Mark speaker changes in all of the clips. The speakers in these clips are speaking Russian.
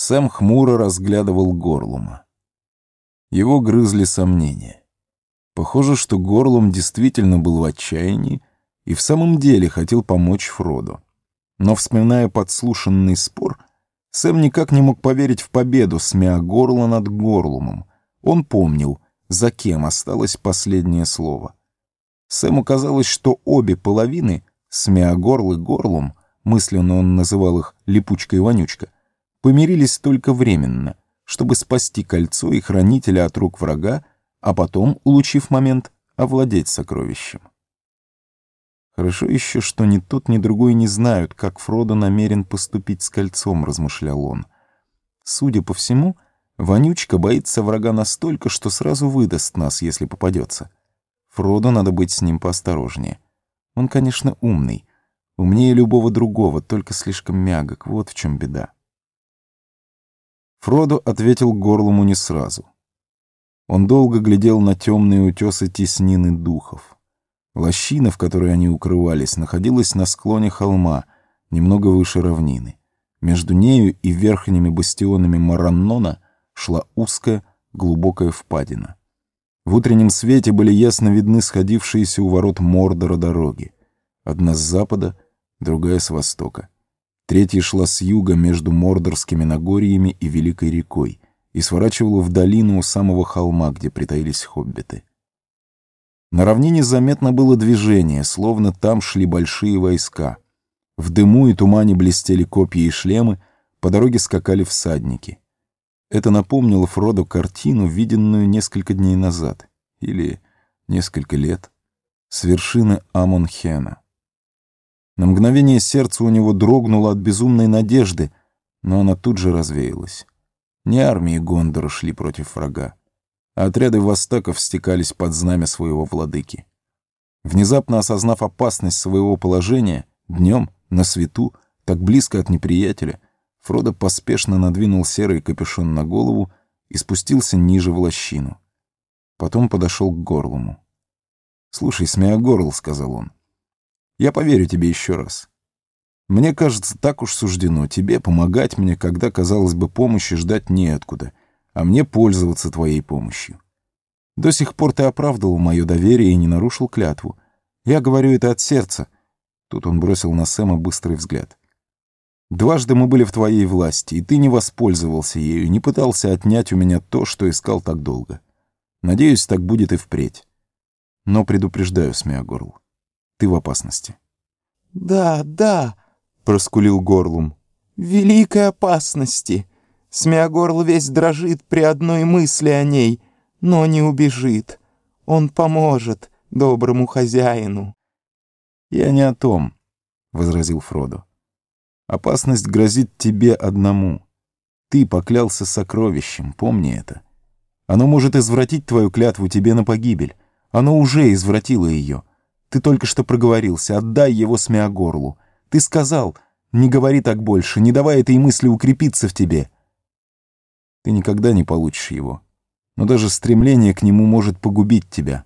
Speaker 1: Сэм хмуро разглядывал Горлума. Его грызли сомнения. Похоже, что Горлум действительно был в отчаянии и в самом деле хотел помочь Фроду. Но, вспоминая подслушанный спор, Сэм никак не мог поверить в победу Смеа Горла над Горлумом. Он помнил, за кем осталось последнее слово. Сэму казалось, что обе половины, Смеогорл и Горлум, мысленно он называл их «липучка и вонючка», помирились только временно, чтобы спасти кольцо и хранителя от рук врага, а потом, улучив момент, овладеть сокровищем. Хорошо еще, что ни тот, ни другой не знают, как Фродо намерен поступить с кольцом, размышлял он. Судя по всему, Вонючка боится врага настолько, что сразу выдаст нас, если попадется. Фродо надо быть с ним поосторожнее. Он, конечно, умный. Умнее любого другого, только слишком мягок. Вот в чем беда. Фродо ответил горлому не сразу. Он долго глядел на темные утесы теснины духов. Лощина, в которой они укрывались, находилась на склоне холма, немного выше равнины. Между нею и верхними бастионами Мараннона шла узкая, глубокая впадина. В утреннем свете были ясно видны сходившиеся у ворот Мордора дороги. Одна с запада, другая с востока. Третья шла с юга между Мордорскими Нагорьями и Великой рекой и сворачивала в долину у самого холма, где притаились хоббиты. На равнине заметно было движение, словно там шли большие войска. В дыму и тумане блестели копья и шлемы, по дороге скакали всадники. Это напомнило Фроду картину, виденную несколько дней назад, или несколько лет, с вершины Амонхена. На мгновение сердце у него дрогнуло от безумной надежды, но она тут же развеялась. Не армии Гондора шли против врага, а отряды востаков стекались под знамя своего владыки. Внезапно осознав опасность своего положения, днем, на свету, так близко от неприятеля, Фродо поспешно надвинул серый капюшон на голову и спустился ниже в лощину. Потом подошел к горлому. «Слушай, Смеогорл», — сказал он, — «я поверю тебе еще раз. Мне кажется, так уж суждено тебе помогать мне, когда, казалось бы, помощи ждать неоткуда, а мне пользоваться твоей помощью. До сих пор ты оправдывал мое доверие и не нарушил клятву. Я говорю это от сердца». Тут он бросил на Сэма быстрый взгляд. Дважды мы были в твоей власти, и ты не воспользовался ею, не пытался отнять у меня то, что искал так долго. Надеюсь, так будет и впредь. Но предупреждаю, Смеогорл, ты в опасности.
Speaker 2: «Да, да», — проскулил Горлум, — «великой опасности. Смеогорл весь дрожит при одной мысли о ней, но не убежит. Он поможет доброму хозяину».
Speaker 1: «Я не о том», — возразил Фродо. Опасность грозит тебе одному. Ты поклялся сокровищем, помни это. Оно может извратить твою клятву тебе на погибель. Оно уже извратило ее. Ты только что проговорился, отдай его Смеогорлу. Ты сказал, не говори так больше, не давай этой мысли укрепиться в тебе. Ты никогда не получишь его. Но даже стремление к нему может погубить тебя.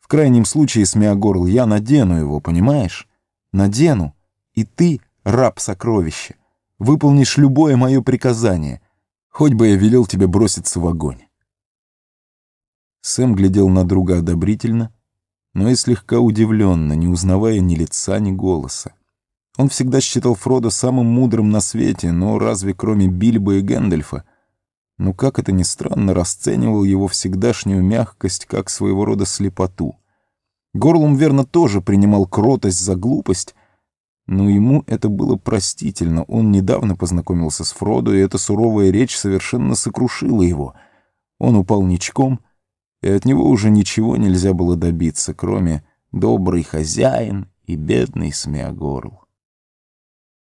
Speaker 1: В крайнем случае, Смеогорл, я надену его, понимаешь? Надену, и ты раб сокровища. Выполнишь любое мое приказание, хоть бы я велел тебе броситься в огонь. Сэм глядел на друга одобрительно, но и слегка удивленно, не узнавая ни лица, ни голоса. Он всегда считал Фродо самым мудрым на свете, но разве кроме Бильбо и Гэндальфа? Ну как это ни странно, расценивал его всегдашнюю мягкость как своего рода слепоту. Горлум верно тоже принимал кротость за глупость, но ему это было простительно. Он недавно познакомился с Фродо, и эта суровая речь совершенно сокрушила его. Он упал ничком, и от него уже ничего нельзя было добиться, кроме «добрый хозяин» и «бедный Смеогорл».